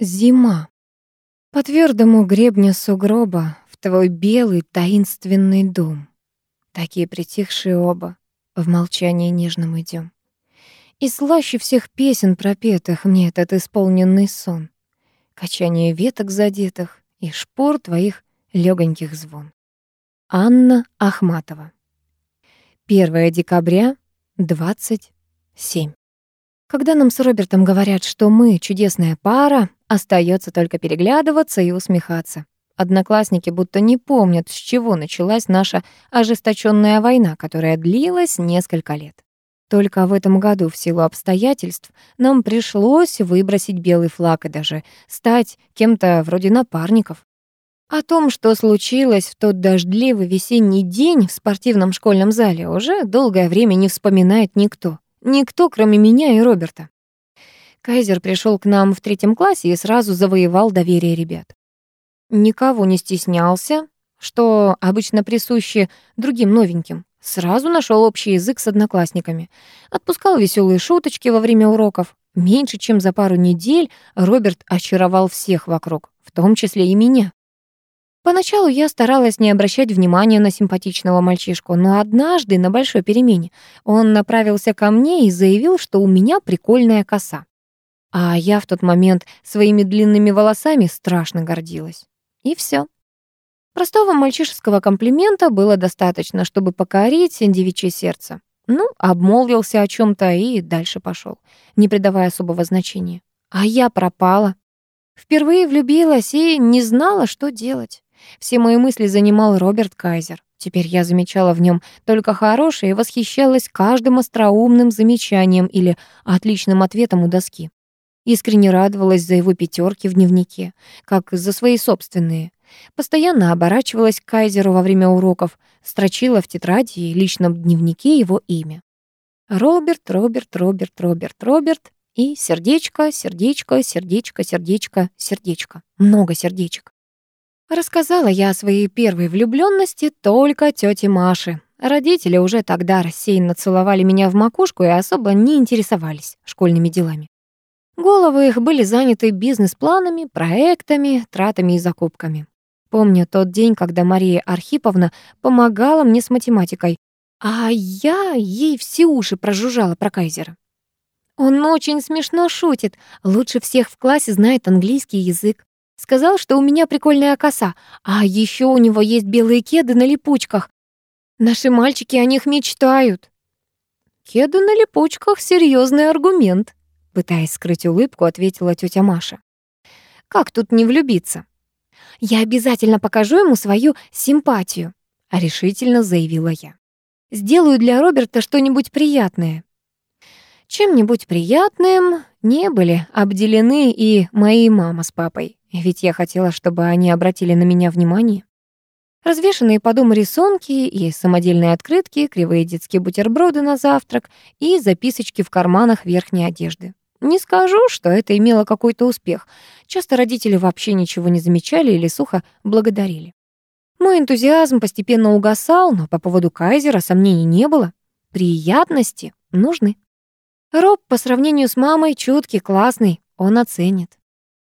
Зима. По твердому гребню сугроба в твой белый таинственный дом. Такие притихшие оба, в молчании нежном идем. И слаще всех песен пропетых мне этот исполненный сон. Качание веток задетых и шпор твоих легоньких звон. Анна Ахматова. 1 декабря, 27. Когда нам с Робертом говорят, что мы чудесная пара, остается только переглядываться и усмехаться. Одноклассники будто не помнят, с чего началась наша ожесточенная война, которая длилась несколько лет. Только в этом году, в силу обстоятельств, нам пришлось выбросить белый флаг и даже стать кем-то вроде напарников. О том, что случилось в тот дождливый весенний день в спортивном школьном зале, уже долгое время не вспоминает никто. Никто, кроме меня и Роберта. Кайзер пришел к нам в третьем классе и сразу завоевал доверие ребят. Никого не стеснялся, что обычно присуще другим новеньким. Сразу нашел общий язык с одноклассниками. Отпускал веселые шуточки во время уроков. Меньше чем за пару недель Роберт очаровал всех вокруг, в том числе и меня. Поначалу я старалась не обращать внимания на симпатичного мальчишку, но однажды на большой перемене он направился ко мне и заявил, что у меня прикольная коса. А я в тот момент своими длинными волосами страшно гордилась. И все. Простого мальчишеского комплимента было достаточно, чтобы покорить девичье сердце. Ну, обмолвился о чем то и дальше пошел, не придавая особого значения. А я пропала. Впервые влюбилась и не знала, что делать. Все мои мысли занимал Роберт Кайзер. Теперь я замечала в нем только хорошее и восхищалась каждым остроумным замечанием или отличным ответом у доски. Искренне радовалась за его пятерки в дневнике, как за свои собственные. Постоянно оборачивалась к Кайзеру во время уроков, строчила в тетради и личном дневнике его имя. Роберт, Роберт, Роберт, Роберт, Роберт и сердечко, сердечко, сердечко, сердечко, сердечко. Много сердечек. Рассказала я о своей первой влюблённости только тёте Маше. Родители уже тогда рассеянно целовали меня в макушку и особо не интересовались школьными делами. Головы их были заняты бизнес-планами, проектами, тратами и закупками. Помню тот день, когда Мария Архиповна помогала мне с математикой, а я ей все уши прожужжала про Кайзера. Он очень смешно шутит, лучше всех в классе знает английский язык. Сказал, что у меня прикольная коса, а еще у него есть белые кеды на липучках. Наши мальчики о них мечтают. Кеды на липучках — серьезный аргумент, пытаясь скрыть улыбку, ответила тетя Маша. Как тут не влюбиться? Я обязательно покажу ему свою симпатию, решительно заявила я. Сделаю для Роберта что-нибудь приятное. Чем-нибудь приятным не были обделены и мои мама с папой. Ведь я хотела, чтобы они обратили на меня внимание. Развешанные по дому рисунки и самодельные открытки, кривые детские бутерброды на завтрак и записочки в карманах верхней одежды. Не скажу, что это имело какой-то успех. Часто родители вообще ничего не замечали или сухо благодарили. Мой энтузиазм постепенно угасал, но по поводу Кайзера сомнений не было. Приятности нужны. Роб по сравнению с мамой чуткий, классный, он оценит.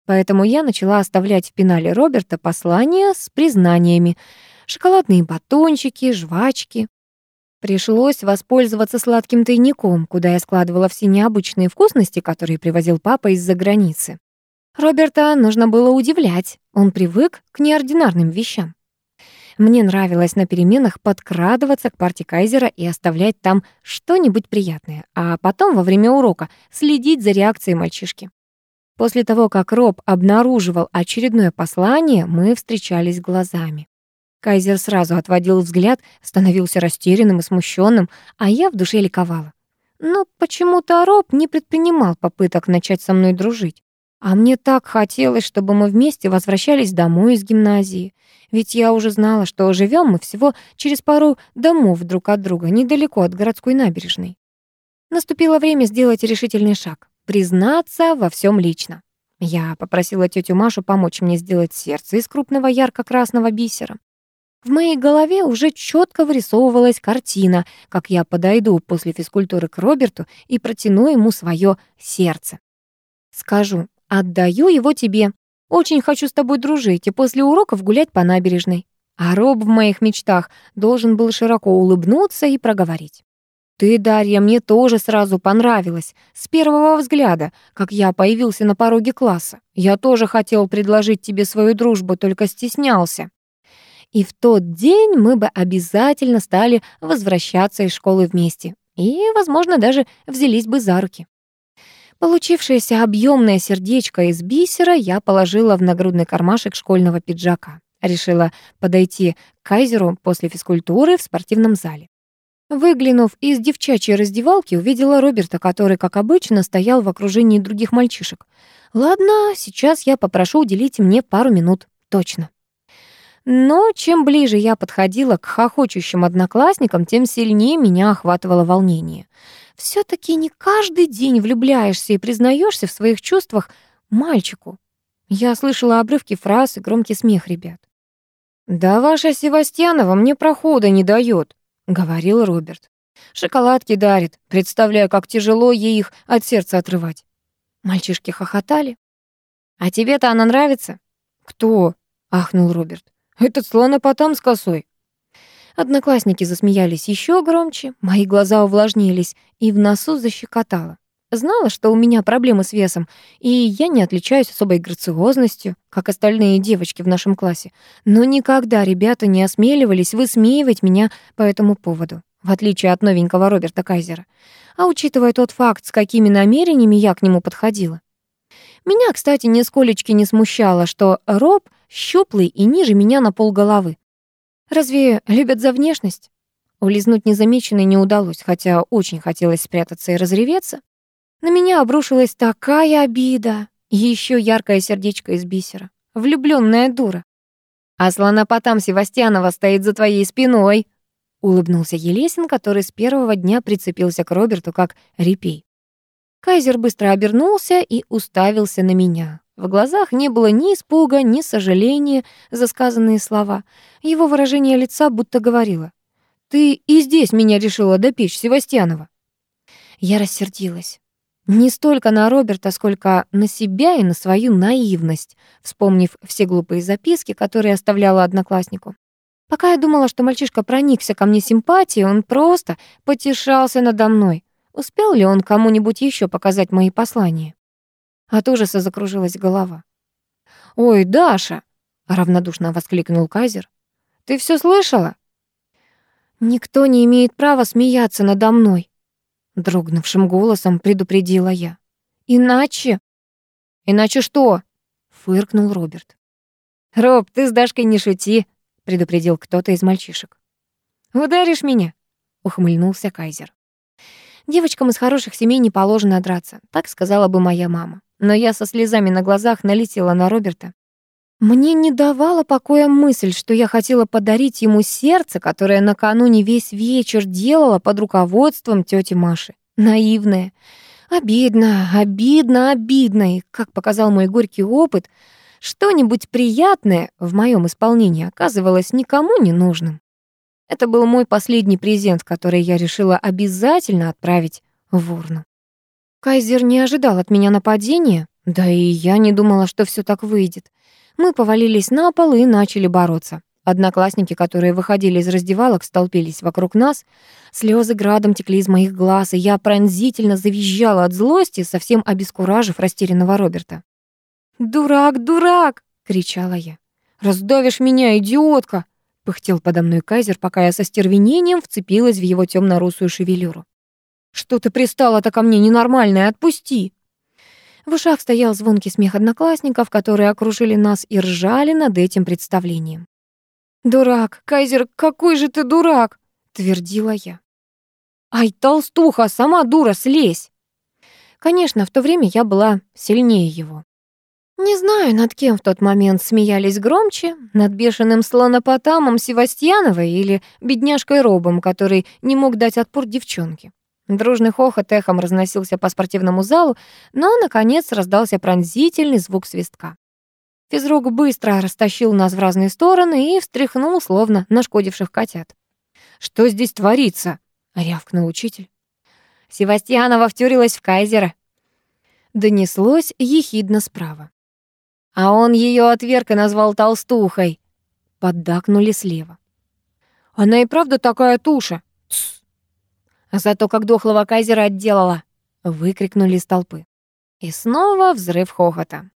Поэтому я начала оставлять в пенале Роберта послания с признаниями. Шоколадные батончики, жвачки. Пришлось воспользоваться сладким тайником, куда я складывала все необычные вкусности, которые привозил папа из-за границы. Роберта нужно было удивлять. Он привык к неординарным вещам. Мне нравилось на переменах подкрадываться к парте Кайзера и оставлять там что-нибудь приятное, а потом во время урока следить за реакцией мальчишки. После того, как Роб обнаруживал очередное послание, мы встречались глазами. Кайзер сразу отводил взгляд, становился растерянным и смущенным, а я в душе ликовала. Но почему-то Роб не предпринимал попыток начать со мной дружить. А мне так хотелось, чтобы мы вместе возвращались домой из гимназии. Ведь я уже знала, что живем мы всего через пару домов друг от друга, недалеко от городской набережной. Наступило время сделать решительный шаг признаться во всем лично. Я попросила тетю Машу помочь мне сделать сердце из крупного ярко-красного бисера. В моей голове уже четко вырисовывалась картина, как я подойду после физкультуры к Роберту и протяну ему свое сердце. Скажу, Отдаю его тебе. Очень хочу с тобой дружить и после уроков гулять по набережной». А Роб в моих мечтах должен был широко улыбнуться и проговорить. «Ты, Дарья, мне тоже сразу понравилась. С первого взгляда, как я появился на пороге класса. Я тоже хотел предложить тебе свою дружбу, только стеснялся. И в тот день мы бы обязательно стали возвращаться из школы вместе. И, возможно, даже взялись бы за руки. Получившееся объемное сердечко из бисера я положила в нагрудный кармашек школьного пиджака. Решила подойти к Кайзеру после физкультуры в спортивном зале. Выглянув из девчачьей раздевалки, увидела Роберта, который, как обычно, стоял в окружении других мальчишек. Ладно, сейчас я попрошу уделить мне пару минут. Точно. Но чем ближе я подходила к хохочущим одноклассникам, тем сильнее меня охватывало волнение. все таки не каждый день влюбляешься и признаешься в своих чувствах мальчику. Я слышала обрывки фраз и громкий смех ребят. «Да ваша Севастьянова мне прохода не дает», — говорил Роберт. «Шоколадки дарит, представляю, как тяжело ей их от сердца отрывать». Мальчишки хохотали. «А тебе-то она нравится?» «Кто?» — ахнул Роберт. Этот слонопотам с косой. Одноклассники засмеялись еще громче, мои глаза увлажнились и в носу защекотало. Знала, что у меня проблемы с весом, и я не отличаюсь особой грациозностью, как остальные девочки в нашем классе. Но никогда ребята не осмеливались высмеивать меня по этому поводу, в отличие от новенького Роберта Кайзера. А учитывая тот факт, с какими намерениями я к нему подходила. Меня, кстати, нисколечки не смущало, что Роб — щуплый и ниже меня на полголовы. Разве любят за внешность? Улизнуть незамеченной не удалось, хотя очень хотелось спрятаться и разреветься. На меня обрушилась такая обида, еще яркое сердечко из бисера. Влюбленная дура. «А слонопотам Севастьянова стоит за твоей спиной», — улыбнулся Елесин, который с первого дня прицепился к Роберту как репей. Кайзер быстро обернулся и уставился на меня. В глазах не было ни испуга, ни сожаления за сказанные слова. Его выражение лица будто говорило. «Ты и здесь меня решила допечь, Севастьянова». Я рассердилась. Не столько на Роберта, сколько на себя и на свою наивность, вспомнив все глупые записки, которые оставляла однокласснику. Пока я думала, что мальчишка проникся ко мне симпатией, он просто потешался надо мной. Успел ли он кому-нибудь еще показать мои послания? От ужаса закружилась голова. «Ой, Даша!» — равнодушно воскликнул Кайзер. «Ты все слышала?» «Никто не имеет права смеяться надо мной», — дрогнувшим голосом предупредила я. «Иначе...» «Иначе что?» — фыркнул Роберт. «Роб, ты с Дашкой не шути», — предупредил кто-то из мальчишек. «Ударишь меня?» — ухмыльнулся Кайзер. «Девочкам из хороших семей не положено драться», — так сказала бы моя мама но я со слезами на глазах налетела на Роберта. Мне не давала покоя мысль, что я хотела подарить ему сердце, которое накануне весь вечер делала под руководством тети Маши. Наивное. Обидно, обидно, обидно. И, как показал мой горький опыт, что-нибудь приятное в моем исполнении оказывалось никому не нужным. Это был мой последний презент, который я решила обязательно отправить в урну. Кайзер не ожидал от меня нападения, да и я не думала, что все так выйдет. Мы повалились на пол и начали бороться. Одноклассники, которые выходили из раздевалок, столпились вокруг нас. Слезы градом текли из моих глаз, и я пронзительно завизжала от злости, совсем обескуражив растерянного Роберта. «Дурак, дурак!» — кричала я. «Раздавишь меня, идиотка!» — пыхтел подо мной Кайзер, пока я со стервенением вцепилась в его темно-русую шевелюру. «Что ты пристала-то ко мне, ненормальная? Отпусти!» В ушах стоял звонкий смех одноклассников, которые окружили нас и ржали над этим представлением. «Дурак, Кайзер, какой же ты дурак!» — твердила я. «Ай, толстуха, сама дура, слезь!» Конечно, в то время я была сильнее его. Не знаю, над кем в тот момент смеялись громче, над бешеным слонопотамом Севастьяновой или бедняжкой Робом, который не мог дать отпор девчонке. Дружный хохот эхом разносился по спортивному залу, но, наконец, раздался пронзительный звук свистка. Физрук быстро растащил нас в разные стороны и встряхнул, словно нашкодивших котят. «Что здесь творится?» — рявкнул учитель. «Севастьянова втюрилась в кайзера». донеслось ехидно справа. А он ее отверг и назвал толстухой. Поддакнули слева. Она и правда такая туша. Тс. Зато как дохлого кайзера отделала, выкрикнули из толпы. И снова взрыв хохота.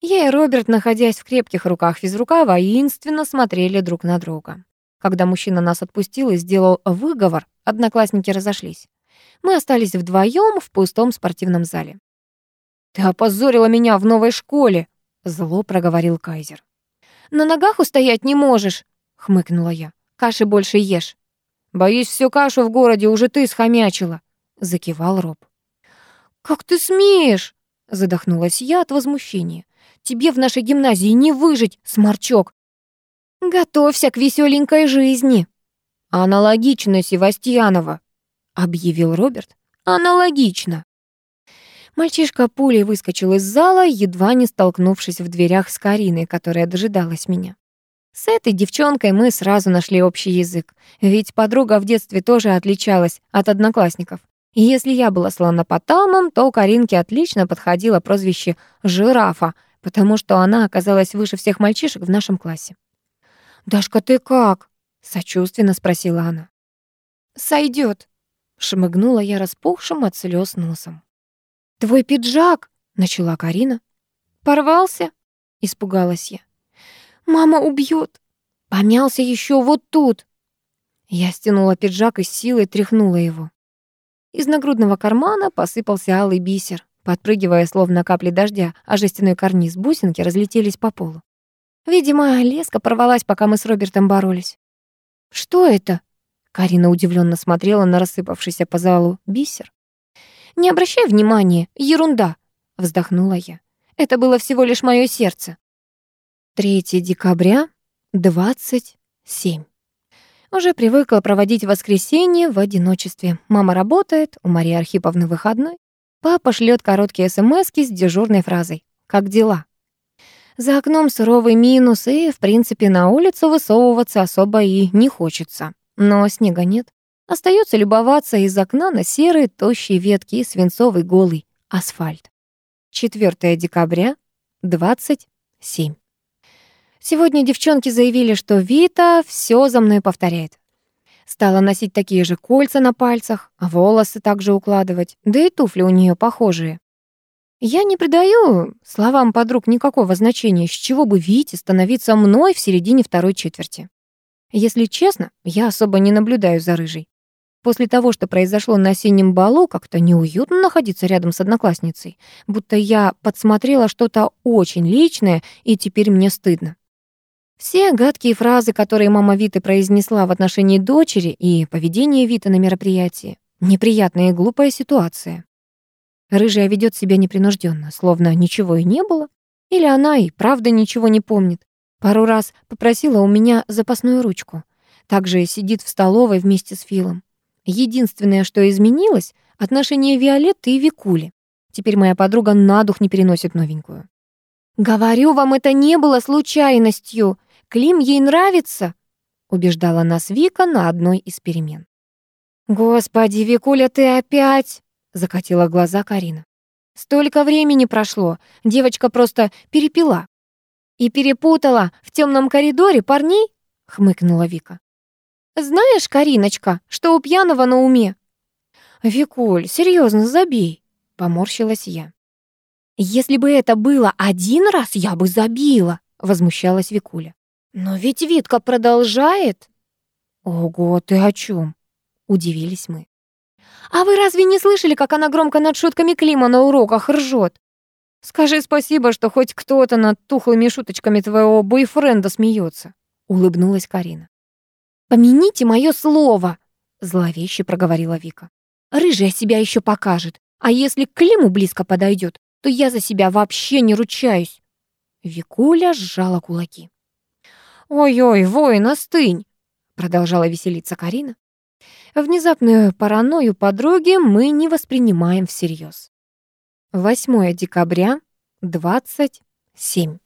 Я и Роберт, находясь в крепких руках физрука, воинственно смотрели друг на друга. Когда мужчина нас отпустил и сделал выговор, одноклассники разошлись. Мы остались вдвоем в пустом спортивном зале. «Ты опозорила меня в новой школе!» — зло проговорил Кайзер. «На ногах устоять не можешь!» — хмыкнула я. «Каши больше ешь!» «Боюсь, всю кашу в городе уже ты схомячила!» — закивал Роб. «Как ты смеешь?» — задохнулась я от возмущения. Тебе в нашей гимназии не выжить, сморчок. Готовься к веселенькой жизни. Аналогично, Севастьянова, объявил Роберт. Аналогично. Мальчишка пулей выскочил из зала, едва не столкнувшись в дверях с Кариной, которая дожидалась меня. С этой девчонкой мы сразу нашли общий язык, ведь подруга в детстве тоже отличалась от одноклассников. И если я была слонопотамом, то Каринке отлично подходило прозвище «жирафа», потому что она оказалась выше всех мальчишек в нашем классе. «Дашка, ты как?» — сочувственно спросила она. «Сойдёт», — шмыгнула я распухшим от слез носом. «Твой пиджак!» — начала Карина. «Порвался?» — испугалась я. «Мама убьет!» «Помялся еще вот тут!» Я стянула пиджак и с силой тряхнула его. Из нагрудного кармана посыпался алый бисер. Подпрыгивая, словно капли дождя, а жестяной карниз бусинки разлетелись по полу. Видимо, леска порвалась, пока мы с Робертом боролись. «Что это?» Карина удивленно смотрела на рассыпавшийся по залу бисер. «Не обращай внимания, ерунда!» — вздохнула я. «Это было всего лишь мое сердце». 3 декабря, 27. Уже привыкла проводить воскресенье в одиночестве. Мама работает, у Марии Архиповны выходной. Папа шлет короткие смски с дежурной фразой «Как дела?». За окном суровый минус, и, в принципе, на улицу высовываться особо и не хочется. Но снега нет. Остается любоваться из окна на серые тощие ветки и свинцовый голый асфальт. 4 декабря, 27. Сегодня девчонки заявили, что Вита все за мной повторяет. Стала носить такие же кольца на пальцах, волосы также укладывать, да и туфли у нее похожие. Я не придаю словам подруг никакого значения, с чего бы Вите становиться мной в середине второй четверти. Если честно, я особо не наблюдаю за рыжей. После того, что произошло на осеннем балу, как-то неуютно находиться рядом с одноклассницей, будто я подсмотрела что-то очень личное, и теперь мне стыдно. Все гадкие фразы, которые мама Виты произнесла в отношении дочери и поведение Виты на мероприятии. Неприятная и глупая ситуация. Рыжая ведет себя непринужденно, словно ничего и не было. Или она и правда ничего не помнит. Пару раз попросила у меня запасную ручку. Также сидит в столовой вместе с Филом. Единственное, что изменилось, отношение Виолетты и Викули. Теперь моя подруга на дух не переносит новенькую. «Говорю вам, это не было случайностью. Клим ей нравится», — убеждала нас Вика на одной из перемен. «Господи, Викуля, ты опять!» — закатила глаза Карина. «Столько времени прошло, девочка просто перепила». «И перепутала в темном коридоре парней?» — хмыкнула Вика. «Знаешь, Кариночка, что у пьяного на уме?» «Викуль, серьезно, забей», — поморщилась я. «Если бы это было один раз, я бы забила», — возмущалась Викуля. «Но ведь Витка продолжает!» «Ого, ты о чем? удивились мы. «А вы разве не слышали, как она громко над шутками Клима на уроках ржет? Скажи спасибо, что хоть кто-то над тухлыми шуточками твоего бойфренда смеется», — улыбнулась Карина. «Помяните мое слово!» — зловеще проговорила Вика. «Рыжая себя еще покажет, а если к Климу близко подойдет, то я за себя вообще не ручаюсь». Викуля сжала кулаки. «Ой-ой, воин, остынь!» — продолжала веселиться Карина. Внезапную паранойю подруги мы не воспринимаем всерьез. 8 декабря, 27.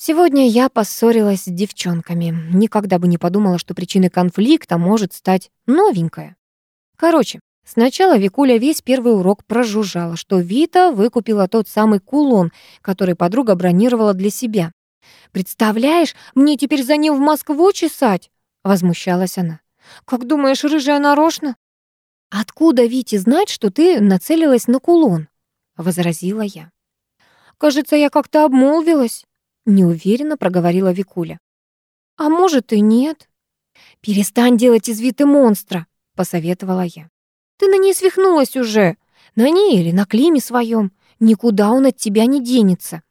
Сегодня я поссорилась с девчонками. Никогда бы не подумала, что причиной конфликта может стать новенькая. Короче, Сначала Викуля весь первый урок прожужжала, что Вита выкупила тот самый кулон, который подруга бронировала для себя. «Представляешь, мне теперь за ним в Москву чесать?» — возмущалась она. «Как думаешь, рыжая нарочно?» «Откуда Вите знать, что ты нацелилась на кулон?» — возразила я. «Кажется, я как-то обмолвилась», — неуверенно проговорила Викуля. «А может и нет». «Перестань делать из Виты монстра», — посоветовала я. Ты на ней свихнулась уже. На ней или на Климе своем. Никуда он от тебя не денется.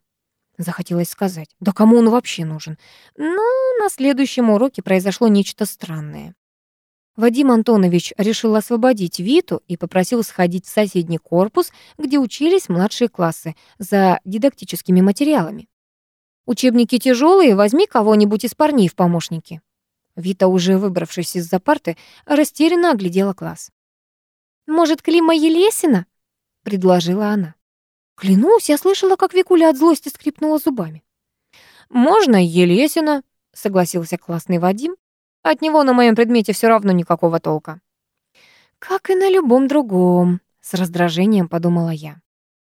Захотелось сказать, да кому он вообще нужен? Но на следующем уроке произошло нечто странное. Вадим Антонович решил освободить Виту и попросил сходить в соседний корпус, где учились младшие классы, за дидактическими материалами. «Учебники тяжелые, возьми кого-нибудь из парней в помощники». Вита, уже выбравшись из-за парты, растерянно оглядела класс. «Может, Клима Елесина?» — предложила она. Клянусь, я слышала, как Викуля от злости скрипнула зубами. «Можно Елесина», — согласился классный Вадим. «От него на моем предмете все равно никакого толка». «Как и на любом другом», — с раздражением подумала я.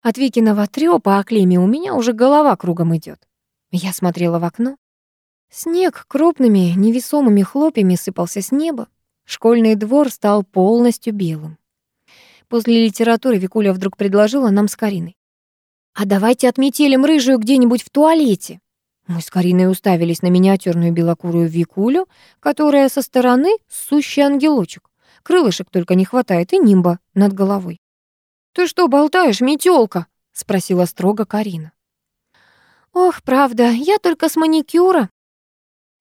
От Викиного трёпа о Климе у меня уже голова кругом идет. Я смотрела в окно. Снег крупными невесомыми хлопьями сыпался с неба. Школьный двор стал полностью белым. После литературы Викуля вдруг предложила нам с Кариной. «А давайте отметелим рыжую где-нибудь в туалете». Мы с Кариной уставились на миниатюрную белокурую Викулю, которая со стороны сущий ангелочек. Крылышек только не хватает и нимба над головой. «Ты что болтаешь, метёлка?» — спросила строго Карина. «Ох, правда, я только с маникюра».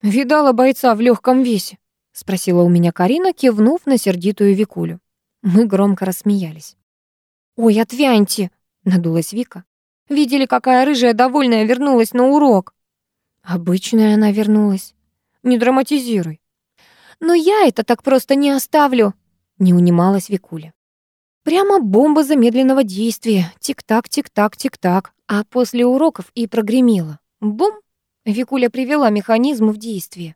«Видала бойца в легком весе?» — спросила у меня Карина, кивнув на сердитую Викулю. Мы громко рассмеялись. «Ой, отвяньте!» — надулась Вика. «Видели, какая рыжая довольная вернулась на урок?» «Обычная она вернулась. Не драматизируй». «Но я это так просто не оставлю!» — не унималась Викуля. Прямо бомба замедленного действия. Тик-так, тик-так, тик-так. А после уроков и прогремело. Бум! Викуля привела механизм в действие.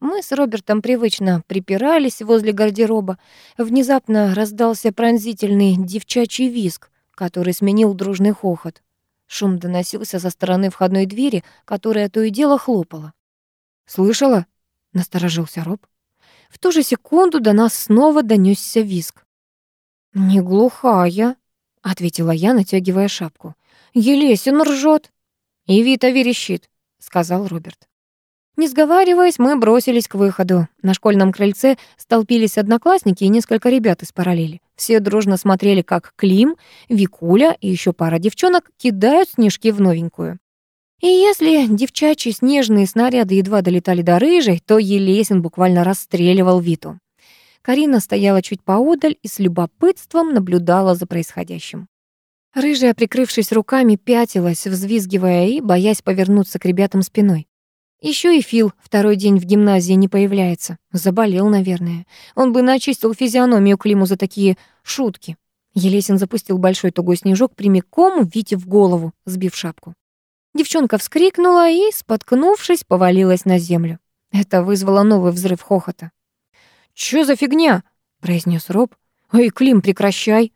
Мы с Робертом привычно припирались возле гардероба. Внезапно раздался пронзительный девчачий визг, который сменил дружный хохот. Шум доносился со стороны входной двери, которая то и дело хлопала. «Слышала?» — насторожился Роб. В ту же секунду до нас снова донёсся визг. «Не глухая», — ответила я, натягивая шапку. «Елесин ржёт». «И Вита верещит», — сказал Роберт. Не сговариваясь, мы бросились к выходу. На школьном крыльце столпились одноклассники и несколько ребят из параллели. Все дружно смотрели, как Клим, Викуля и еще пара девчонок кидают снежки в новенькую. И если девчачьи снежные снаряды едва долетали до рыжей, то Елесин буквально расстреливал Виту. Карина стояла чуть поодаль и с любопытством наблюдала за происходящим. Рыжая, прикрывшись руками, пятилась, взвизгивая и боясь повернуться к ребятам спиной. Еще и Фил второй день в гимназии не появляется. Заболел, наверное. Он бы начистил физиономию Климу за такие шутки. Елесин запустил большой тугой снежок прямиком Вите в голову, сбив шапку. Девчонка вскрикнула и, споткнувшись, повалилась на землю. Это вызвало новый взрыв хохота. «Чё за фигня?» — произнес Роб. «Эй, Клим, прекращай!»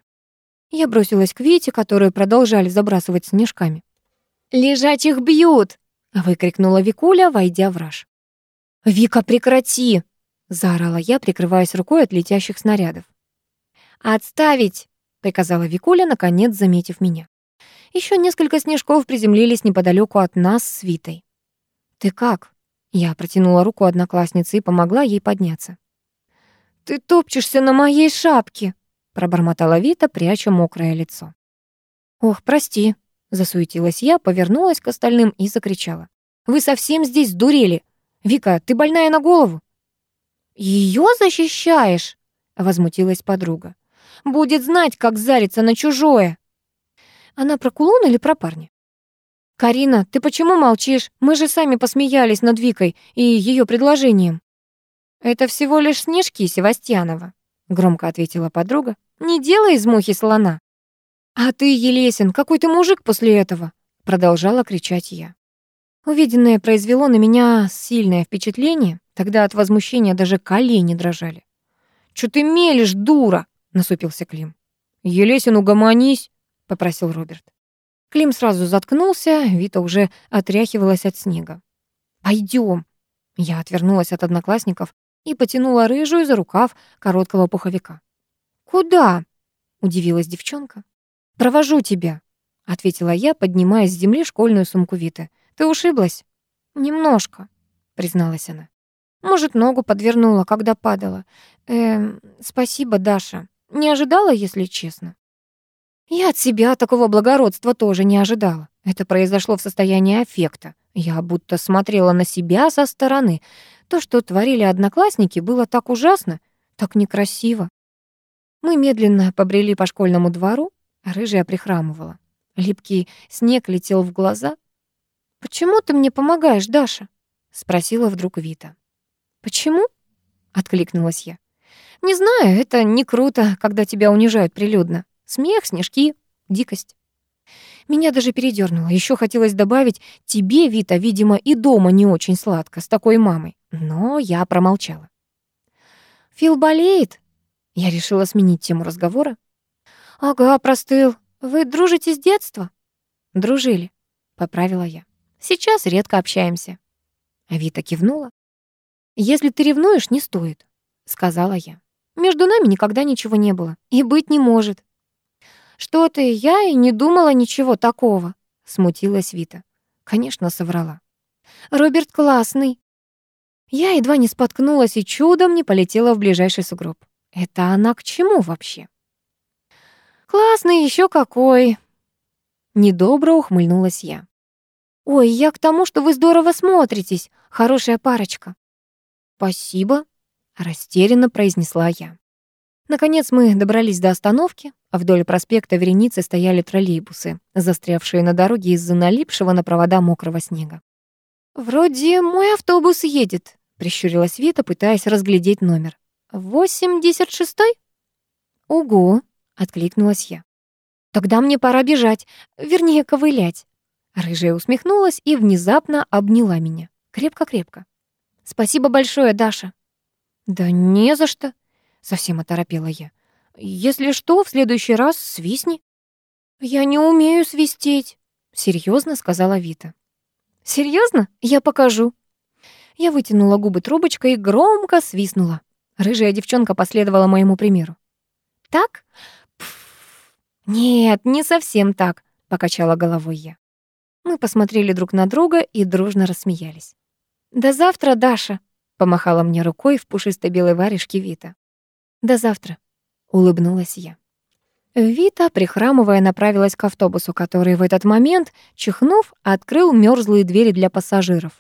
Я бросилась к Вите, которую продолжали забрасывать снежками. «Лежать их бьют!» выкрикнула Викуля, войдя в раж. «Вика, прекрати!» — заорала я, прикрываясь рукой от летящих снарядов. «Отставить!» — приказала Викуля, наконец заметив меня. Еще несколько снежков приземлились неподалеку от нас с Витой. «Ты как?» — я протянула руку однокласснице и помогла ей подняться. «Ты топчешься на моей шапке!» — пробормотала Вита, пряча мокрое лицо. «Ох, прости!» Засуетилась я, повернулась к остальным и закричала. «Вы совсем здесь сдурели? Вика, ты больная на голову?» «Её защищаешь?» — возмутилась подруга. «Будет знать, как зариться на чужое». «Она про кулон или про парня?» «Карина, ты почему молчишь? Мы же сами посмеялись над Викой и её предложением». «Это всего лишь снежки Севастьянова», — громко ответила подруга. «Не делай из мухи слона». «А ты, Елесин, какой ты мужик после этого?» Продолжала кричать я. Увиденное произвело на меня сильное впечатление. Тогда от возмущения даже колени дрожали. «Чё ты мелешь, дура?» — насупился Клим. «Елесин, угомонись», — попросил Роберт. Клим сразу заткнулся, Вита уже отряхивалась от снега. Пойдем. Я отвернулась от одноклассников и потянула рыжую за рукав короткого пуховика. «Куда?» — удивилась девчонка. «Провожу тебя», — ответила я, поднимая с земли школьную сумку Виты. «Ты ушиблась?» «Немножко», — призналась она. «Может, ногу подвернула, когда падала. Эм, спасибо, Даша. Не ожидала, если честно». Я от себя такого благородства тоже не ожидала. Это произошло в состоянии аффекта. Я будто смотрела на себя со стороны. То, что творили одноклассники, было так ужасно, так некрасиво. Мы медленно побрели по школьному двору, а рыжая прихрамывала. Липкий снег летел в глаза. «Почему ты мне помогаешь, Даша?» — спросила вдруг Вита. «Почему?» — откликнулась я. «Не знаю, это не круто, когда тебя унижают прилюдно. Смех, снежки, дикость. Меня даже передёрнуло. Ещё хотелось добавить, тебе, Вита, видимо, и дома не очень сладко с такой мамой. Но я промолчала. Фил болеет? Я решила сменить тему разговора. Ага, простыл. Вы дружите с детства? Дружили, поправила я. Сейчас редко общаемся. Вита кивнула. Если ты ревнуешь, не стоит, сказала я. Между нами никогда ничего не было и быть не может. «Что ты, я и не думала ничего такого», — смутилась Вита. Конечно, соврала. «Роберт классный». Я едва не споткнулась и чудом не полетела в ближайший сугроб. Это она к чему вообще? «Классный еще какой!» Недобро ухмыльнулась я. «Ой, я к тому, что вы здорово смотритесь. Хорошая парочка». «Спасибо», — растерянно произнесла я. Наконец мы добрались до остановки. Вдоль проспекта вереницы стояли троллейбусы, застрявшие на дороге из-за налипшего на провода мокрого снега. «Вроде мой автобус едет», — прищурилась Вита, пытаясь разглядеть номер. «Восемьдесят шестой?» «Угу», — откликнулась я. «Тогда мне пора бежать, вернее, ковылять». Рыжая усмехнулась и внезапно обняла меня. Крепко-крепко. «Спасибо большое, Даша». «Да не за что», Совсем оторопела я. «Если что, в следующий раз свистни». «Я не умею свистеть», — серьезно сказала Вита. Серьезно? Я покажу». Я вытянула губы трубочкой и громко свистнула. Рыжая девчонка последовала моему примеру. «Так? Пф, нет, не совсем так», — покачала головой я. Мы посмотрели друг на друга и дружно рассмеялись. «До завтра, Даша», — помахала мне рукой в пушистой белой варежке Вита. До завтра, улыбнулась я. Вита, прихрамывая, направилась к автобусу, который в этот момент, чихнув, открыл мёрзлые двери для пассажиров.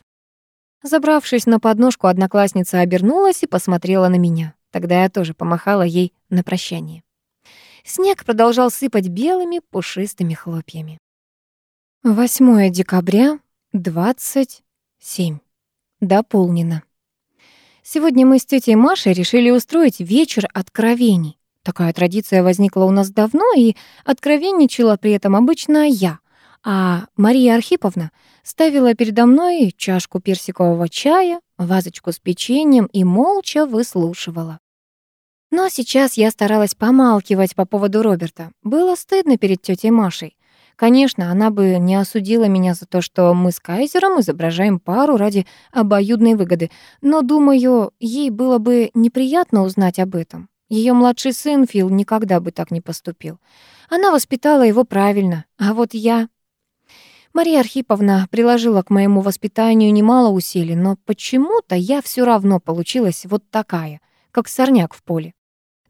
Забравшись на подножку, одноклассница обернулась и посмотрела на меня. Тогда я тоже помахала ей на прощание. Снег продолжал сыпать белыми пушистыми хлопьями. 8 декабря, 27. Дополнено. Сегодня мы с тетей Машей решили устроить вечер откровений. Такая традиция возникла у нас давно, и откровенничала при этом обычно я. А Мария Архиповна ставила передо мной чашку персикового чая, вазочку с печеньем и молча выслушивала. Но сейчас я старалась помалкивать по поводу Роберта. Было стыдно перед тетей Машей. Конечно, она бы не осудила меня за то, что мы с Кайзером изображаем пару ради обоюдной выгоды, но, думаю, ей было бы неприятно узнать об этом. Ее младший сын Фил никогда бы так не поступил. Она воспитала его правильно, а вот я... Мария Архиповна приложила к моему воспитанию немало усилий, но почему-то я все равно получилась вот такая, как сорняк в поле.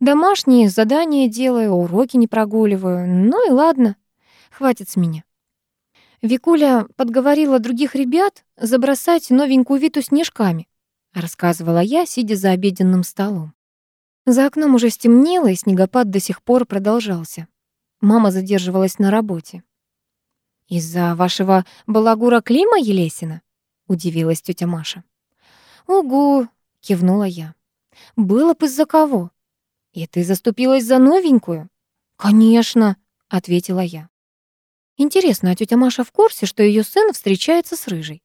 Домашние задания делаю, уроки не прогуливаю. Ну и ладно, Хватит с меня. Викуля подговорила других ребят забросать новенькую Виту снежками, рассказывала я, сидя за обеденным столом. За окном уже стемнело, и снегопад до сих пор продолжался. Мама задерживалась на работе. «Из-за вашего балагура Клима Елесина?» — удивилась тетя Маша. «Угу», — кивнула я. «Было бы из-за кого?» «И ты заступилась за новенькую?» «Конечно», — ответила я. Интересно, а тетя Маша в курсе, что ее сын встречается с Рыжей?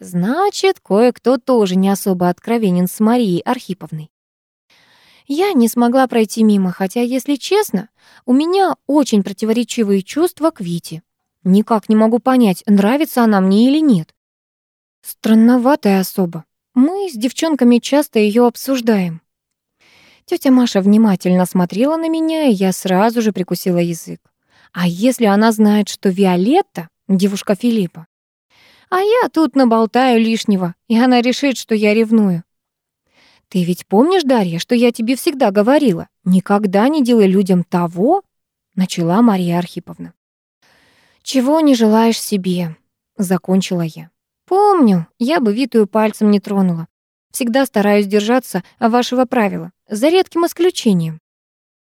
Значит, кое-кто тоже не особо откровенен с Марией Архиповной. Я не смогла пройти мимо, хотя, если честно, у меня очень противоречивые чувства к Вите. Никак не могу понять, нравится она мне или нет. Странноватая особа. Мы с девчонками часто ее обсуждаем. Тетя Маша внимательно смотрела на меня, и я сразу же прикусила язык. А если она знает, что Виолетта — девушка Филиппа? А я тут наболтаю лишнего, и она решит, что я ревную. «Ты ведь помнишь, Дарья, что я тебе всегда говорила? Никогда не делай людям того, — начала Мария Архиповна. «Чего не желаешь себе?» — закончила я. «Помню, я бы Витую пальцем не тронула. Всегда стараюсь держаться вашего правила, за редким исключением».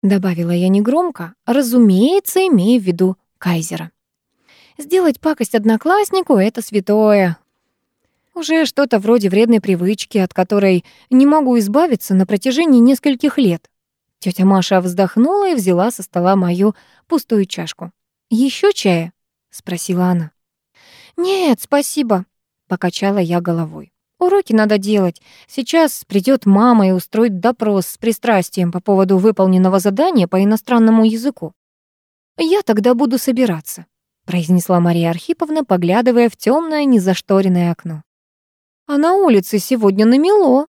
Добавила я негромко, разумеется, имея в виду Кайзера. Сделать пакость однокласснику — это святое. Уже что-то вроде вредной привычки, от которой не могу избавиться на протяжении нескольких лет. Тетя Маша вздохнула и взяла со стола мою пустую чашку. Еще чая?» — спросила она. «Нет, спасибо», — покачала я головой. «Уроки надо делать. Сейчас придет мама и устроит допрос с пристрастием по поводу выполненного задания по иностранному языку. Я тогда буду собираться», — произнесла Мария Архиповна, поглядывая в темное незашторенное окно. А на улице сегодня намело.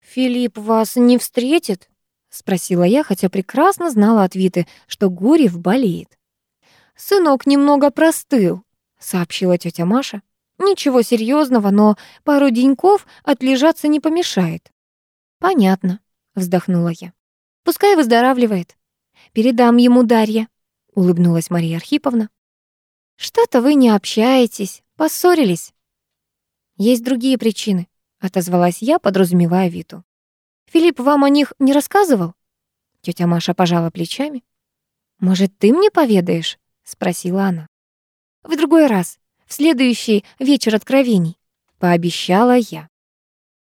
Филипп вас не встретит? Спросила я, хотя прекрасно знала от Виты, что Гурьев болеет. Сынок немного простыл, сообщила тетя Маша. Ничего серьезного, но пару деньков отлежаться не помешает. Понятно, вздохнула я. Пускай выздоравливает. Передам ему Дарья, улыбнулась Мария Архиповна. Что-то вы не общаетесь, поссорились. Есть другие причины, отозвалась я, подразумевая Виту. Филипп вам о них не рассказывал? Тетя Маша пожала плечами. Может, ты мне поведаешь? Спросила она. В другой раз, в следующий вечер откровений, пообещала я.